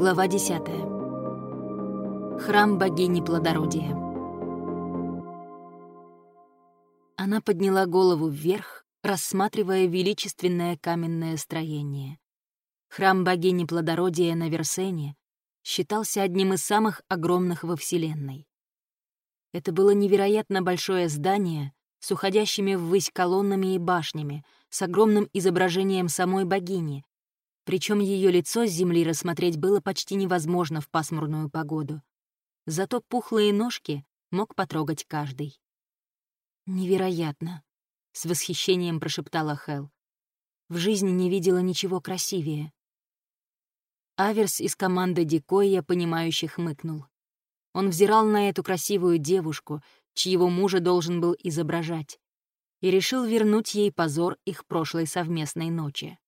Глава 10. Храм богини плодородия. Она подняла голову вверх, рассматривая величественное каменное строение. Храм богини плодородия на Версене считался одним из самых огромных во Вселенной. Это было невероятно большое здание с уходящими ввысь колоннами и башнями, с огромным изображением самой богини, причем ее лицо с земли рассмотреть было почти невозможно в пасмурную погоду. Зато пухлые ножки мог потрогать каждый. «Невероятно!» — с восхищением прошептала Хел. «В жизни не видела ничего красивее». Аверс из команды Дикоя, понимающе хмыкнул. Он взирал на эту красивую девушку, чьего мужа должен был изображать, и решил вернуть ей позор их прошлой совместной ночи.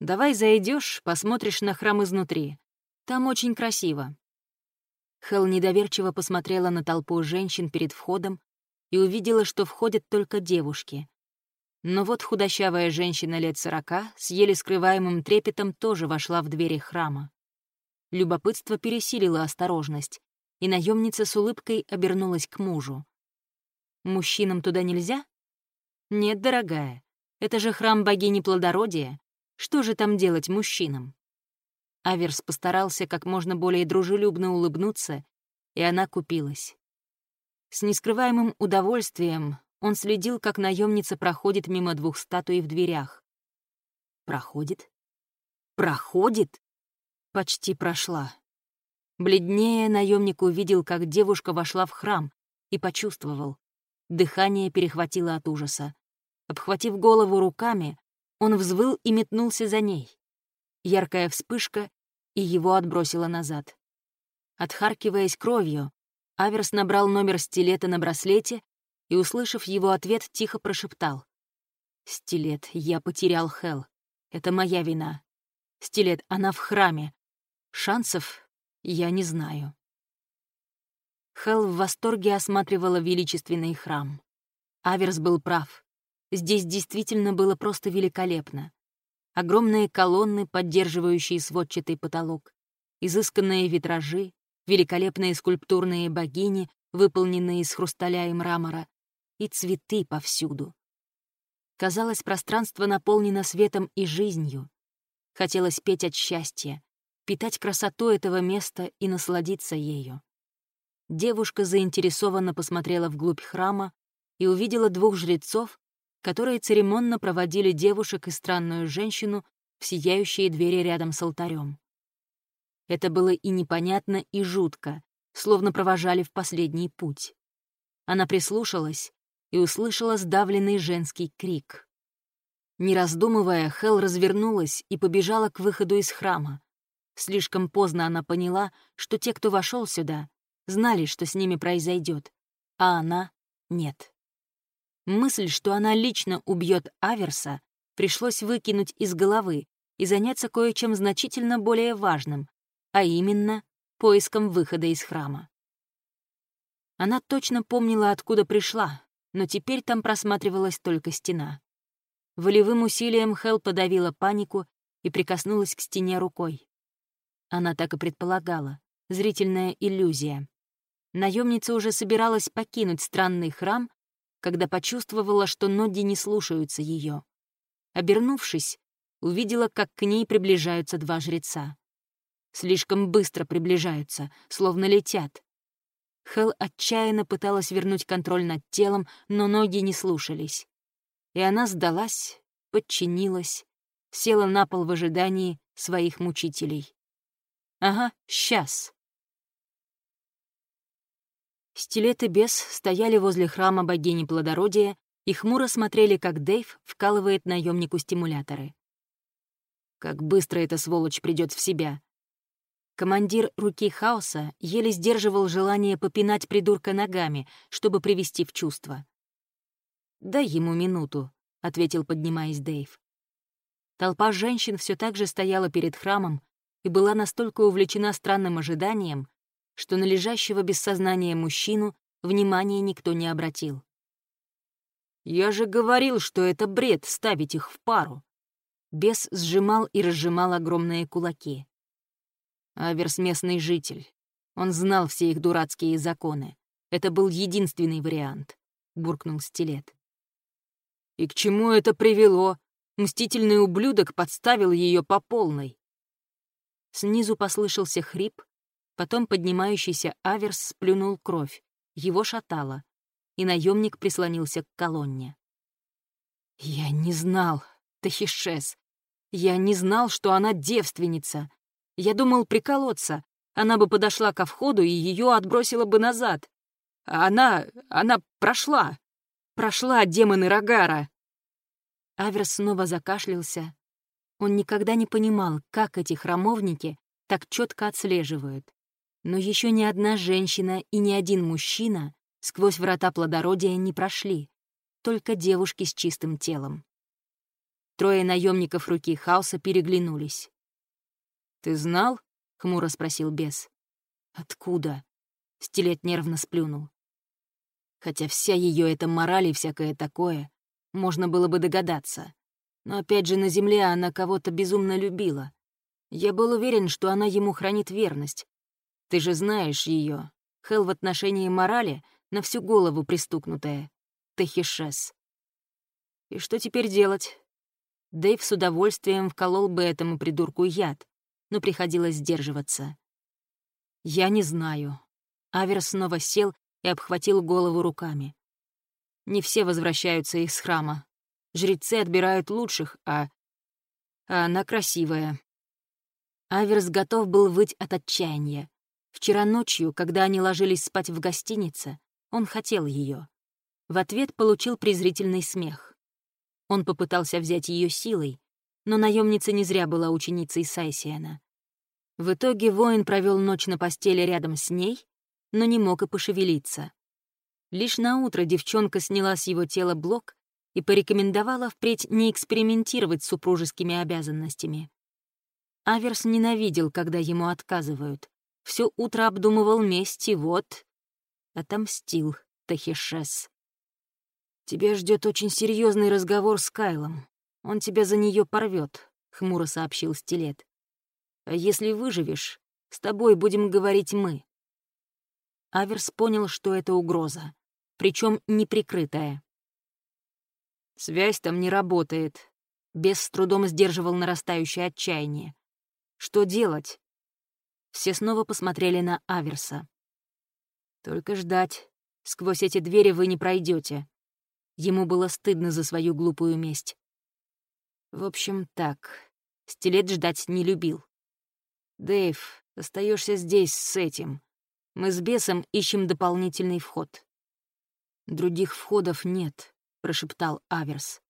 Давай зайдешь, посмотришь на храм изнутри. Там очень красиво». Хел недоверчиво посмотрела на толпу женщин перед входом и увидела, что входят только девушки. Но вот худощавая женщина лет сорока с еле скрываемым трепетом тоже вошла в двери храма. Любопытство пересилило осторожность, и наемница с улыбкой обернулась к мужу. «Мужчинам туда нельзя?» «Нет, дорогая, это же храм богини плодородия, что же там делать мужчинам? Аверс постарался как можно более дружелюбно улыбнуться, и она купилась. С нескрываемым удовольствием он следил, как наемница проходит мимо двух статуй в дверях. Проходит? Проходит? Почти прошла. Бледнее наемник увидел, как девушка вошла в храм, и почувствовал. Дыхание перехватило от ужаса. Обхватив голову руками, он взвыл и метнулся за ней. Яркая вспышка, и его отбросило назад. Отхаркиваясь кровью, Аверс набрал номер стилета на браслете и, услышав его ответ, тихо прошептал. «Стилет, я потерял Хел. Это моя вина. Стилет, она в храме. Шансов я не знаю». Хел в восторге осматривала величественный храм. Аверс был прав. Здесь действительно было просто великолепно. Огромные колонны, поддерживающие сводчатый потолок, изысканные витражи, великолепные скульптурные богини, выполненные из хрусталя и мрамора, и цветы повсюду. Казалось, пространство наполнено светом и жизнью. Хотелось петь от счастья, питать красоту этого места и насладиться ею. Девушка заинтересованно посмотрела вглубь храма и увидела двух жрецов, которые церемонно проводили девушек и странную женщину в сияющие двери рядом с алтарем. Это было и непонятно, и жутко, словно провожали в последний путь. Она прислушалась и услышала сдавленный женский крик. Не раздумывая, Хел развернулась и побежала к выходу из храма. Слишком поздно она поняла, что те, кто вошел сюда, знали, что с ними произойдет, а она — нет. Мысль, что она лично убьет Аверса, пришлось выкинуть из головы и заняться кое-чем значительно более важным, а именно поиском выхода из храма. Она точно помнила, откуда пришла, но теперь там просматривалась только стена. Волевым усилием Хел подавила панику и прикоснулась к стене рукой. Она так и предполагала. Зрительная иллюзия. Наемница уже собиралась покинуть странный храм, когда почувствовала, что ноги не слушаются ее. Обернувшись, увидела, как к ней приближаются два жреца. Слишком быстро приближаются, словно летят. Хел отчаянно пыталась вернуть контроль над телом, но ноги не слушались. И она сдалась, подчинилась, села на пол в ожидании своих мучителей. «Ага, сейчас», Стилет и бес стояли возле храма богини плодородия и хмуро смотрели, как Дэйв вкалывает наемнику стимуляторы. Как быстро эта сволочь придет в себя. Командир руки хаоса еле сдерживал желание попинать придурка ногами, чтобы привести в чувство. «Дай ему минуту», — ответил, поднимаясь Дэйв. Толпа женщин все так же стояла перед храмом и была настолько увлечена странным ожиданием, что на лежащего без сознания мужчину внимания никто не обратил. «Я же говорил, что это бред ставить их в пару!» Бес сжимал и разжимал огромные кулаки. Аверс — местный житель. Он знал все их дурацкие законы. Это был единственный вариант», — буркнул Стилет. «И к чему это привело? Мстительный ублюдок подставил ее по полной». Снизу послышался хрип, потом поднимающийся Аверс сплюнул кровь, его шатало, и наемник прислонился к колонне. «Я не знал, Тахишес. Я не знал, что она девственница. Я думал приколоться. Она бы подошла ко входу, и ее отбросила бы назад. А она... она прошла. Прошла, демоны Рогара. Аверс снова закашлялся. Он никогда не понимал, как эти храмовники так четко отслеживают. Но еще ни одна женщина и ни один мужчина сквозь врата плодородия не прошли, только девушки с чистым телом. Трое наемников руки хаоса переглянулись. «Ты знал?» — хмуро спросил бес. «Откуда?» — стилет нервно сплюнул. Хотя вся ее эта мораль и всякое такое, можно было бы догадаться. Но опять же на земле она кого-то безумно любила. Я был уверен, что она ему хранит верность. Ты же знаешь ее. Хел в отношении морали на всю голову пристукнутая. Техишес. И что теперь делать? Дэйв с удовольствием вколол бы этому придурку яд, но приходилось сдерживаться. «Я не знаю». Авер снова сел и обхватил голову руками. Не все возвращаются из храма. Жрецы отбирают лучших, а... А она красивая. Аверс готов был выть от отчаяния. Вчера ночью, когда они ложились спать в гостинице, он хотел ее. В ответ получил презрительный смех. Он попытался взять ее силой, но наемница не зря была ученицей Сайсиена. В итоге воин провел ночь на постели рядом с ней, но не мог и пошевелиться. Лишь на утро девчонка сняла с его тела блок и порекомендовала впредь не экспериментировать с супружескими обязанностями. Аверс ненавидел, когда ему отказывают. Все утро обдумывал месть и вот... Отомстил Тахишес. «Тебя ждет очень серьезный разговор с Кайлом. Он тебя за нее порвет», — хмуро сообщил Стилет. «А если выживешь, с тобой будем говорить мы». Аверс понял, что это угроза, причем неприкрытая. «Связь там не работает», — Бес с трудом сдерживал нарастающее отчаяние. «Что делать?» Все снова посмотрели на Аверса. «Только ждать. Сквозь эти двери вы не пройдете. Ему было стыдно за свою глупую месть. В общем, так. Стилет ждать не любил. «Дэйв, остаешься здесь с этим. Мы с бесом ищем дополнительный вход». «Других входов нет», — прошептал Аверс.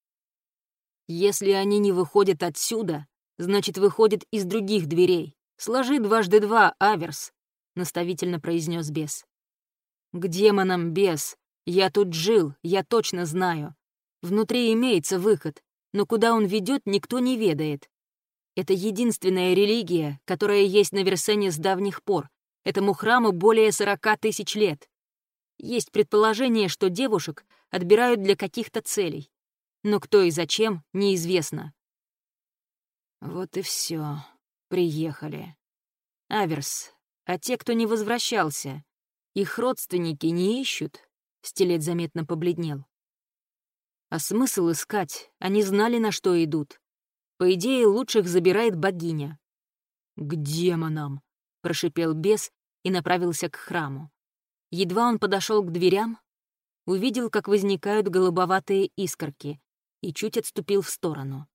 «Если они не выходят отсюда, значит, выходят из других дверей. Сложи дважды два, Аверс», — наставительно произнес бес. «К демонам, бес. Я тут жил, я точно знаю. Внутри имеется выход, но куда он ведет, никто не ведает. Это единственная религия, которая есть на Версене с давних пор. Этому храму более сорока тысяч лет. Есть предположение, что девушек отбирают для каких-то целей. Но кто и зачем, неизвестно. Вот и все. Приехали. Аверс, а те, кто не возвращался, их родственники не ищут? Стилет заметно побледнел. А смысл искать? Они знали, на что идут. По идее, лучших забирает богиня. «К демонам!» — прошипел бес и направился к храму. Едва он подошел к дверям, увидел, как возникают голубоватые искорки, и чуть отступил в сторону.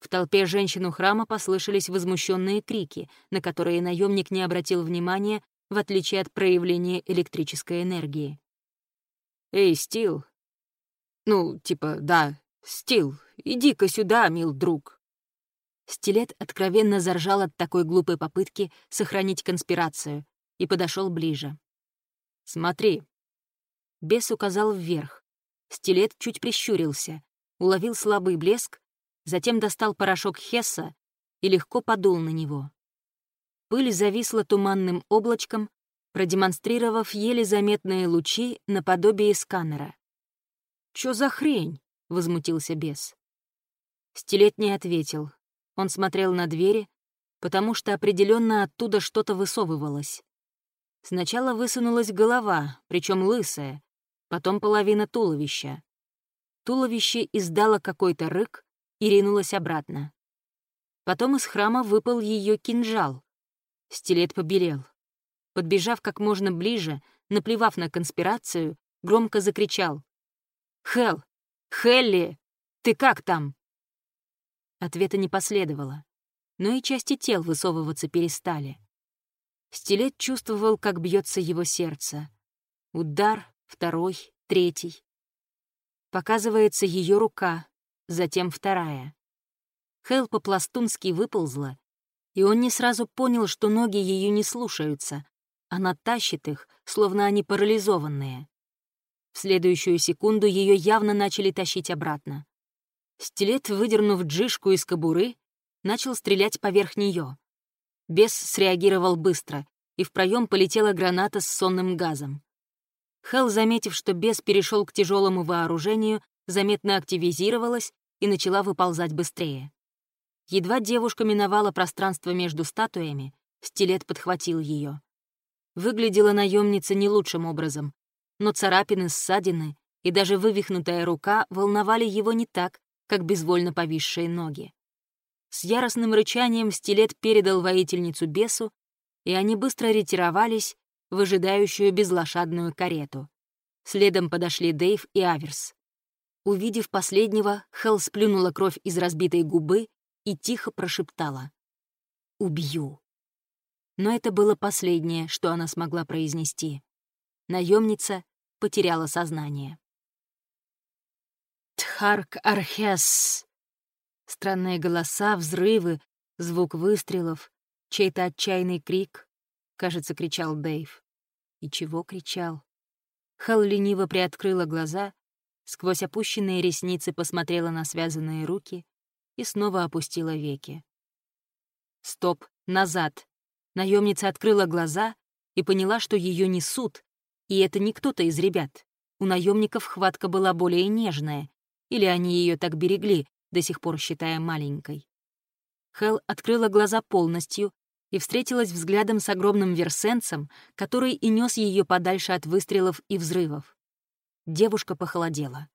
В толпе женщин у храма послышались возмущенные крики, на которые наемник не обратил внимания, в отличие от проявления электрической энергии. «Эй, Стил!» «Ну, типа, да, Стил, иди-ка сюда, мил друг!» Стилет откровенно заржал от такой глупой попытки сохранить конспирацию и подошел ближе. «Смотри!» Бес указал вверх. Стилет чуть прищурился, уловил слабый блеск, затем достал порошок Хесса и легко подул на него. Пыль зависла туманным облачком, продемонстрировав еле заметные лучи наподобие сканера. «Чё за хрень?» — возмутился бес. Стилет не ответил. Он смотрел на двери, потому что определенно оттуда что-то высовывалось. Сначала высунулась голова, причем лысая, потом половина туловища. Туловище издало какой-то рык и ринулось обратно. Потом из храма выпал ее кинжал. Стилет побелел. Подбежав как можно ближе, наплевав на конспирацию, громко закричал. «Хелл! Хелли! Ты как там?» Ответа не последовало, но и части тел высовываться перестали. Стилет чувствовал, как бьется его сердце. Удар, второй, третий. Показывается ее рука, затем вторая. Хел по-пластунски выползла, и он не сразу понял, что ноги ее не слушаются. Она тащит их, словно они парализованные. В следующую секунду ее явно начали тащить обратно. Стилет, выдернув джишку из кобуры, начал стрелять поверх нее. Бес среагировал быстро, и в проем полетела граната с сонным газом. Хелл, заметив, что бес перешел к тяжелому вооружению, заметно активизировалась и начала выползать быстрее. Едва девушка миновала пространство между статуями, стилет подхватил ее. Выглядела наемница не лучшим образом, но царапины, ссадины и даже вывихнутая рука волновали его не так, как безвольно повисшие ноги. С яростным рычанием стилет передал воительницу бесу, и они быстро ретировались в ожидающую безлошадную карету. Следом подошли Дейв и Аверс. Увидев последнего, Хелл сплюнула кровь из разбитой губы и тихо прошептала «Убью». Но это было последнее, что она смогла произнести. Наемница потеряла сознание. «Тхарк Архес!» Странные голоса, взрывы, звук выстрелов, чей-то отчаянный крик. Кажется, кричал Дэйв. И чего кричал? Хал лениво приоткрыла глаза, сквозь опущенные ресницы посмотрела на связанные руки и снова опустила веки. Стоп, назад. Наемница открыла глаза и поняла, что ее несут, и это не кто-то из ребят. У наемников хватка была более нежная, или они ее так берегли, до сих пор считая маленькой. Хел открыла глаза полностью и встретилась взглядом с огромным версенцем, который и нес ее подальше от выстрелов и взрывов. Девушка похолодела.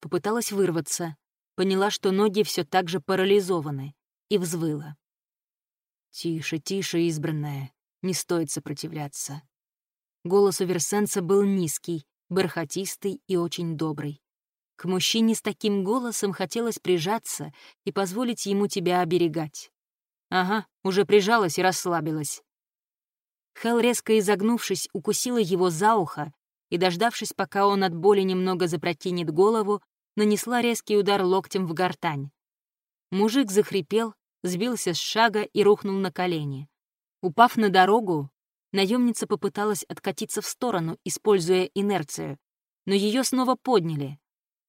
Попыталась вырваться, поняла, что ноги все так же парализованы, и взвыла. «Тише, тише, избранная, не стоит сопротивляться». Голос у Версенца был низкий, бархатистый и очень добрый. К мужчине с таким голосом хотелось прижаться и позволить ему тебя оберегать. Ага, уже прижалась и расслабилась. Хел, резко изогнувшись, укусила его за ухо и, дождавшись, пока он от боли немного запрокинет голову, нанесла резкий удар локтем в гортань. Мужик захрипел, сбился с шага и рухнул на колени. Упав на дорогу, наемница попыталась откатиться в сторону, используя инерцию, но ее снова подняли,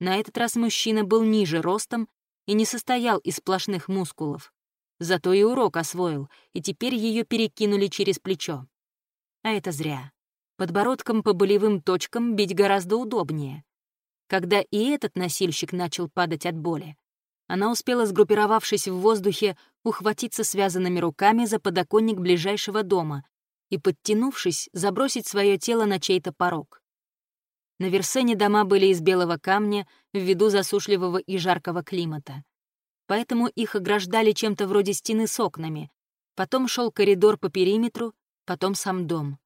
на этот раз мужчина был ниже ростом и не состоял из сплошных мускулов. Зато и урок освоил, и теперь ее перекинули через плечо. А это зря. Подбородком по болевым точкам бить гораздо удобнее. Когда и этот носильщик начал падать от боли, она успела, сгруппировавшись в воздухе, ухватиться связанными руками за подоконник ближайшего дома и, подтянувшись, забросить свое тело на чей-то порог. На Версене дома были из белого камня ввиду засушливого и жаркого климата. Поэтому их ограждали чем-то вроде стены с окнами. Потом шел коридор по периметру, потом сам дом.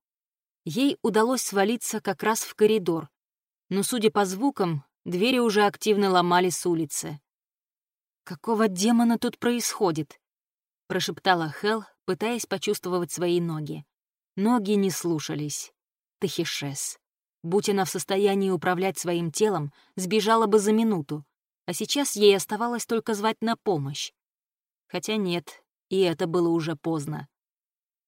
Ей удалось свалиться как раз в коридор, но, судя по звукам, двери уже активно ломали с улицы. «Какого демона тут происходит?» — прошептала Хел, пытаясь почувствовать свои ноги. Ноги не слушались. Тахишес. Будь она в состоянии управлять своим телом, сбежала бы за минуту, а сейчас ей оставалось только звать на помощь. Хотя нет, и это было уже поздно.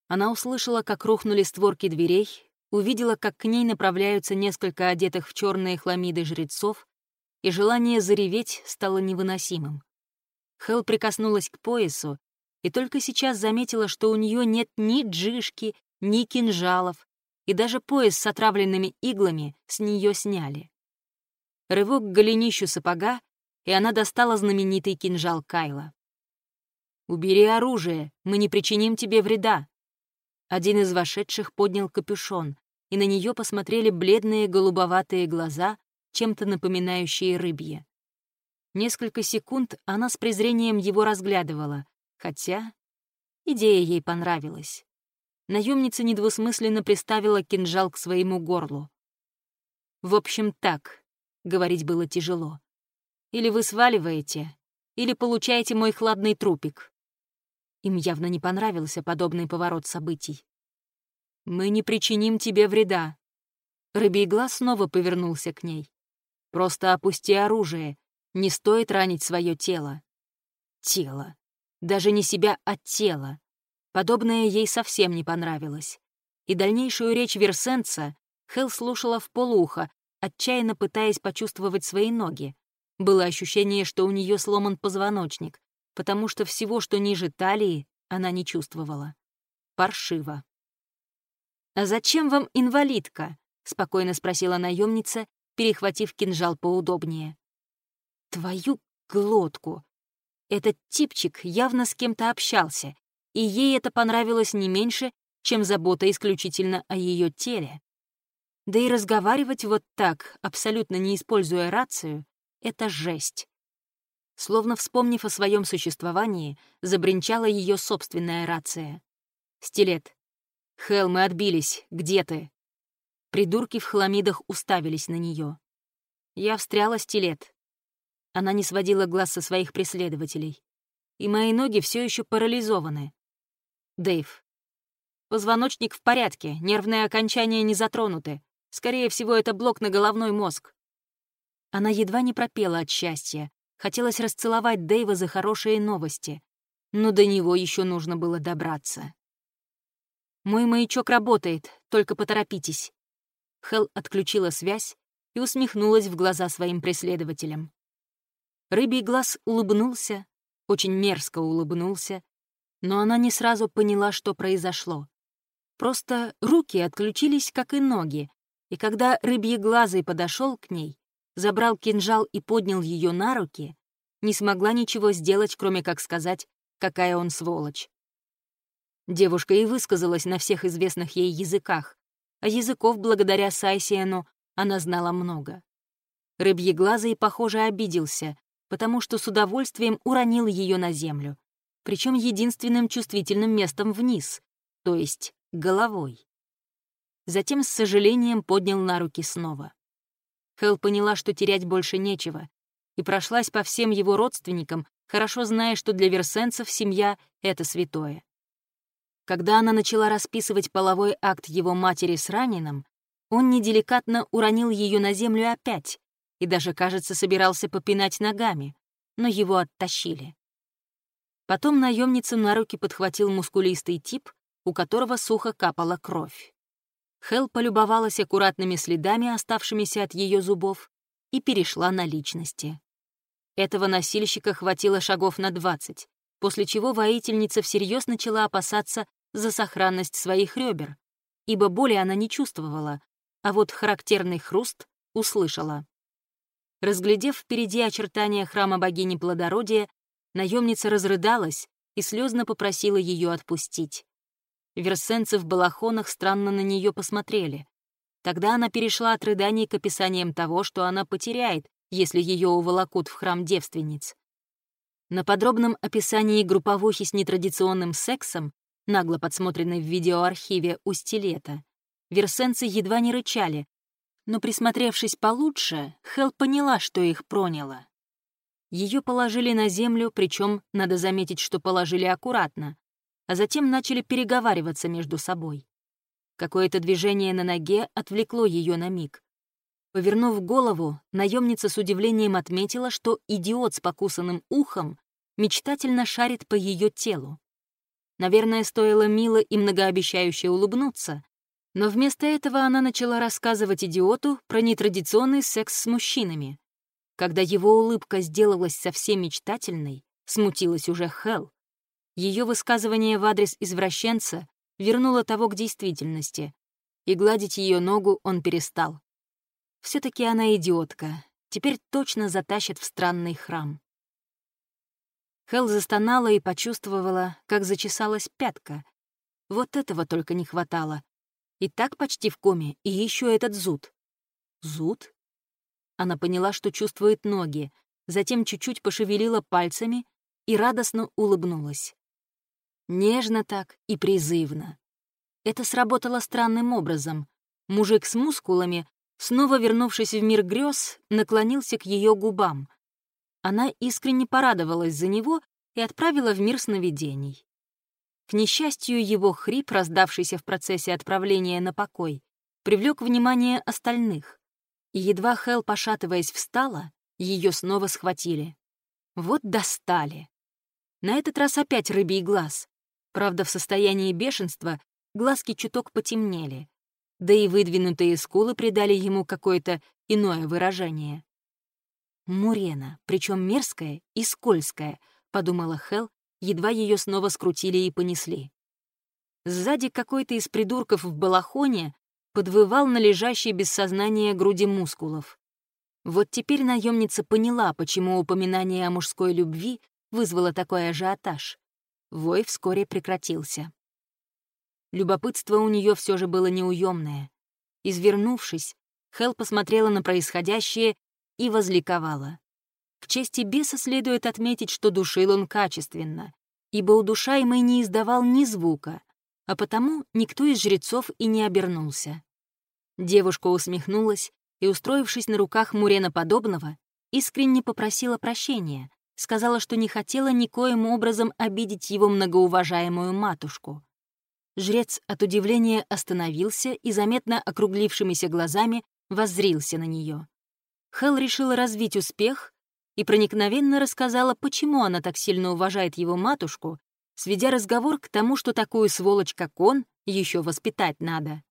Она услышала, как рухнули створки дверей, увидела, как к ней направляются несколько одетых в черные хламиды жрецов, и желание зареветь стало невыносимым. Хел прикоснулась к поясу и только сейчас заметила, что у нее нет ни джишки, ни кинжалов, и даже пояс с отравленными иглами с нее сняли. Рывок к голенищу сапога, и она достала знаменитый кинжал Кайла. «Убери оружие, мы не причиним тебе вреда». Один из вошедших поднял капюшон, и на нее посмотрели бледные голубоватые глаза, чем-то напоминающие рыбье. Несколько секунд она с презрением его разглядывала, хотя идея ей понравилась. Наемница недвусмысленно приставила кинжал к своему горлу. «В общем, так», — говорить было тяжело. «Или вы сваливаете, или получаете мой хладный трупик». Им явно не понравился подобный поворот событий. «Мы не причиним тебе вреда». Рыбий глаз снова повернулся к ней. «Просто опусти оружие. Не стоит ранить свое тело». Тело. Даже не себя, а тело. Подобное ей совсем не понравилось. И дальнейшую речь Версенца Хел слушала в полуха, отчаянно пытаясь почувствовать свои ноги. Было ощущение, что у нее сломан позвоночник, потому что всего, что ниже талии, она не чувствовала. Паршиво. «А зачем вам инвалидка?» — спокойно спросила наемница, перехватив кинжал поудобнее. «Твою глотку!» Этот типчик явно с кем-то общался, и ей это понравилось не меньше, чем забота исключительно о ее теле. Да и разговаривать вот так, абсолютно не используя рацию, — это жесть. Словно вспомнив о своем существовании, забринчала ее собственная рация. «Стилет. Хел, мы отбились. Где ты?» Придурки в хламидах уставились на нее. Я встряла стилет. Она не сводила глаз со своих преследователей. И мои ноги все еще парализованы. Дэйв. Позвоночник в порядке, нервные окончания не затронуты. Скорее всего, это блок на головной мозг. Она едва не пропела от счастья. Хотелось расцеловать Дэйва за хорошие новости. Но до него еще нужно было добраться. «Мой маячок работает, только поторопитесь». Хел отключила связь и усмехнулась в глаза своим преследователям. Рыбий глаз улыбнулся, очень мерзко улыбнулся, но она не сразу поняла, что произошло. Просто руки отключились, как и ноги, и когда рыбьеглазый подошел к ней, забрал кинжал и поднял ее на руки, не смогла ничего сделать, кроме как сказать, какая он сволочь. Девушка и высказалась на всех известных ей языках, а языков благодаря Сайсиену она знала много. Рыбьеглазый, похоже, обиделся, потому что с удовольствием уронил ее на землю, причем единственным чувствительным местом вниз, то есть головой. Затем с сожалением поднял на руки снова. Хел поняла, что терять больше нечего, и прошлась по всем его родственникам, хорошо зная, что для версенцев семья — это святое. Когда она начала расписывать половой акт его матери с раненым, он неделикатно уронил ее на землю опять и даже, кажется, собирался попинать ногами, но его оттащили. Потом наемницу на руки подхватил мускулистый тип, у которого сухо капала кровь. Хел полюбовалась аккуратными следами, оставшимися от ее зубов, и перешла на личности. Этого носильщика хватило шагов на двадцать, после чего воительница всерьез начала опасаться за сохранность своих ребер, ибо боли она не чувствовала, а вот характерный хруст услышала. Разглядев впереди очертания храма богини плодородия, Наемница разрыдалась и слезно попросила ее отпустить. Версенцы в балахонах странно на нее посмотрели. Тогда она перешла от рыданий к описаниям того, что она потеряет, если ее уволокут в храм девственниц. На подробном описании групповухи с нетрадиционным сексом, нагло подсмотренной в видеоархиве у стилета, версенцы едва не рычали, но, присмотревшись получше, Хел поняла, что их проняло. Ее положили на землю, причем надо заметить, что положили аккуратно, а затем начали переговариваться между собой. Какое-то движение на ноге отвлекло ее на миг. Повернув голову, наемница с удивлением отметила, что идиот с покусанным ухом мечтательно шарит по ее телу. Наверное, стоило мило и многообещающе улыбнуться, но вместо этого она начала рассказывать идиоту про нетрадиционный секс с мужчинами, когда его улыбка сделалась совсем мечтательной, смутилась уже Хел. Ее высказывание в адрес извращенца вернуло того к действительности, и гладить ее ногу он перестал. Все таки она идиотка, теперь точно затащит в странный храм. Хел застонала и почувствовала, как зачесалась пятка. Вот этого только не хватало. И так почти в коме, и еще этот зуд. Зуд? Она поняла, что чувствует ноги, затем чуть-чуть пошевелила пальцами и радостно улыбнулась. Нежно так и призывно. Это сработало странным образом. Мужик с мускулами, снова вернувшись в мир грез, наклонился к ее губам. Она искренне порадовалась за него и отправила в мир сновидений. К несчастью, его хрип, раздавшийся в процессе отправления на покой, привлек внимание остальных. И едва Хел, пошатываясь, встала, ее снова схватили. Вот достали. На этот раз опять рыбий глаз. Правда, в состоянии бешенства глазки чуток потемнели, да и выдвинутые скулы придали ему какое-то иное выражение. «Мурена, причем мерзкая и скользкая», — подумала Хел, едва ее снова скрутили и понесли. Сзади какой-то из придурков в балахоне подвывал на лежащей без сознания груди мускулов. Вот теперь наемница поняла, почему упоминание о мужской любви вызвало такой ажиотаж. Вой вскоре прекратился. Любопытство у нее все же было неуемное. Извернувшись, Хел посмотрела на происходящее и возликовала. В чести беса следует отметить, что душил он качественно, ибо удушаемый не издавал ни звука, а потому никто из жрецов и не обернулся. Девушка усмехнулась и, устроившись на руках Мурена подобного, искренне попросила прощения, сказала, что не хотела никоим образом обидеть его многоуважаемую матушку. Жрец от удивления остановился и, заметно округлившимися глазами, воззрился на нее. Хел решила развить успех и проникновенно рассказала, почему она так сильно уважает его матушку, сведя разговор к тому, что такую сволочь, как он, еще воспитать надо.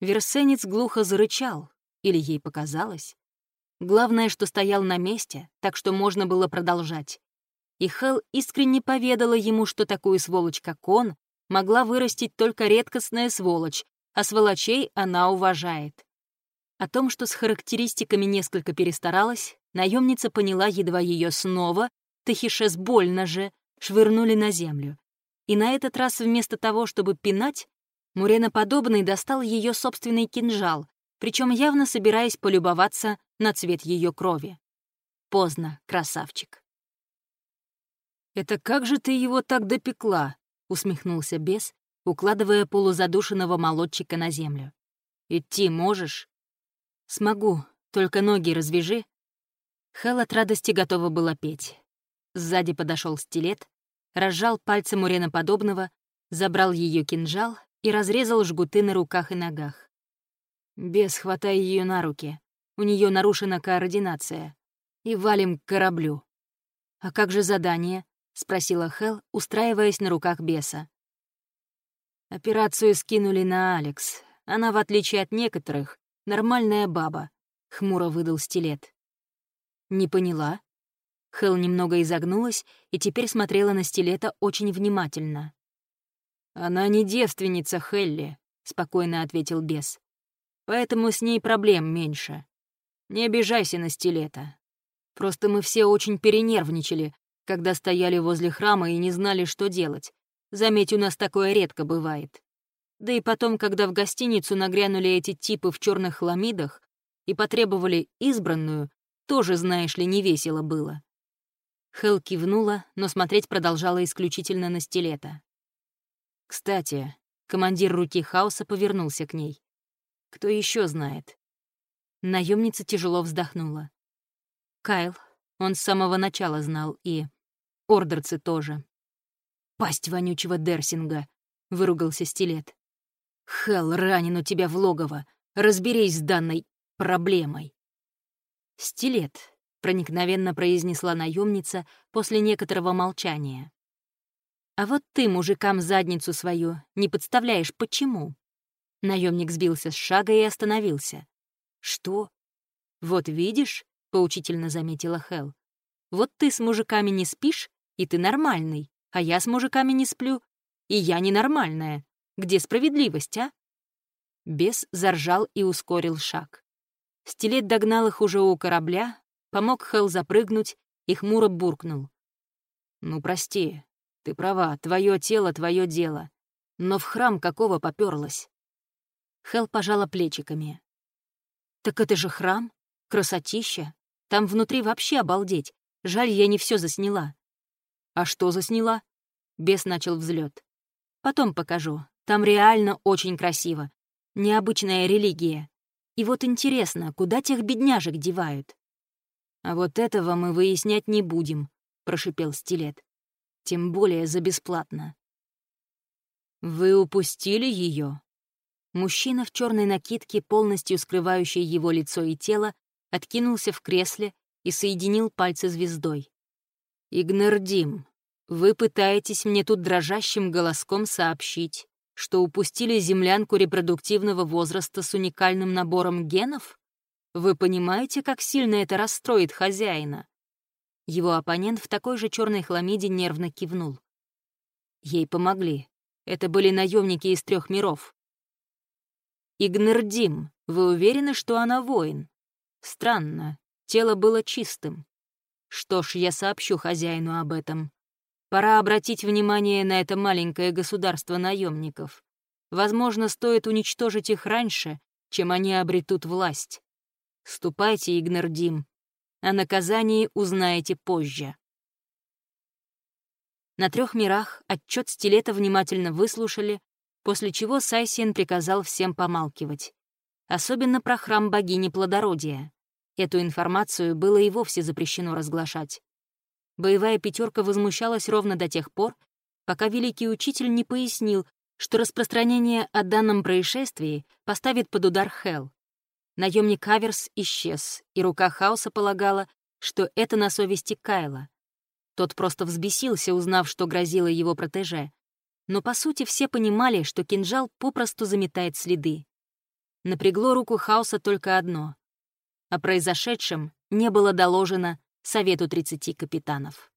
Версенец глухо зарычал, или ей показалось. Главное, что стоял на месте, так что можно было продолжать. И Хел искренне поведала ему, что такую сволочь, как он, могла вырастить только редкостная сволочь, а сволочей она уважает. О том, что с характеристиками несколько перестаралась, наемница поняла, едва ее снова, Тахишес больно же, швырнули на землю. И на этот раз вместо того, чтобы пинать, Муреноподобный достал ее собственный кинжал, причем явно собираясь полюбоваться на цвет ее крови. Поздно, красавчик. «Это как же ты его так допекла?» — усмехнулся бес, укладывая полузадушенного молодчика на землю. «Идти можешь?» «Смогу, только ноги развяжи». Хел от радости готова была петь. Сзади подошел стилет, разжал пальцы Муреноподобного, забрал ее кинжал и разрезал жгуты на руках и ногах. Бес, хватай ее на руки. У нее нарушена координация. И валим к кораблю. «А как же задание?» — спросила Хел, устраиваясь на руках беса. «Операцию скинули на Алекс. Она, в отличие от некоторых, нормальная баба», — хмуро выдал стилет. «Не поняла?» Хел немного изогнулась и теперь смотрела на стилета очень внимательно. «Она не девственница Хелли», — спокойно ответил бес. «Поэтому с ней проблем меньше. Не обижайся на стилета. Просто мы все очень перенервничали, когда стояли возле храма и не знали, что делать. Заметь, у нас такое редко бывает. Да и потом, когда в гостиницу нагрянули эти типы в черных хламидах и потребовали избранную, тоже, знаешь ли, не весело было». Хел кивнула, но смотреть продолжала исключительно на стилета. Кстати, командир руки хаоса повернулся к ней. Кто еще знает? Наемница тяжело вздохнула. Кайл, он с самого начала знал, и... Ордерцы тоже. «Пасть вонючего Дерсинга!» — выругался Стилет. «Хелл, ранен у тебя в логово. Разберись с данной проблемой». «Стилет», — проникновенно произнесла наемница после некоторого молчания. А вот ты мужикам задницу свою не подставляешь почему?» Наемник сбился с шага и остановился. «Что?» «Вот видишь», — поучительно заметила Хел. «Вот ты с мужиками не спишь, и ты нормальный, а я с мужиками не сплю, и я ненормальная. Где справедливость, а?» Бес заржал и ускорил шаг. Стилет догнал их уже у корабля, помог Хел запрыгнуть и хмуро буркнул. Ну, прости, ты права, твое тело — твое дело. Но в храм какого попёрлась? Хел пожала плечиками. Так это же храм, красотища. Там внутри вообще обалдеть. Жаль, я не все засняла. А что засняла? Бес начал взлет. Потом покажу. Там реально очень красиво. Необычная религия. И вот интересно, куда тех бедняжек девают? А вот этого мы выяснять не будем, прошипел Стилет. Тем более за бесплатно. Вы упустили ее. Мужчина в черной накидке, полностью скрывающей его лицо и тело, откинулся в кресле и соединил пальцы звездой. «Игнардим, вы пытаетесь мне тут дрожащим голоском сообщить, что упустили землянку репродуктивного возраста с уникальным набором генов? Вы понимаете, как сильно это расстроит хозяина?» Его оппонент в такой же черной хламиде нервно кивнул. Ей помогли. Это были наемники из трех миров. «Игнердим, вы уверены, что она воин?» «Странно. Тело было чистым. Что ж, я сообщу хозяину об этом. Пора обратить внимание на это маленькое государство наемников. Возможно, стоит уничтожить их раньше, чем они обретут власть. Ступайте, Игнардим. О наказании узнаете позже. На трех мирах отчет стилета внимательно выслушали, после чего Сайсиен приказал всем помалкивать. Особенно про храм богини плодородия. Эту информацию было и вовсе запрещено разглашать. Боевая пятерка возмущалась ровно до тех пор, пока великий учитель не пояснил, что распространение о данном происшествии поставит под удар Хелл. Наемник Аверс исчез, и рука Хаоса полагала, что это на совести Кайла. Тот просто взбесился, узнав, что грозило его протеже. Но, по сути, все понимали, что кинжал попросту заметает следы. Напрягло руку Хаоса только одно. О произошедшем не было доложено Совету 30 капитанов.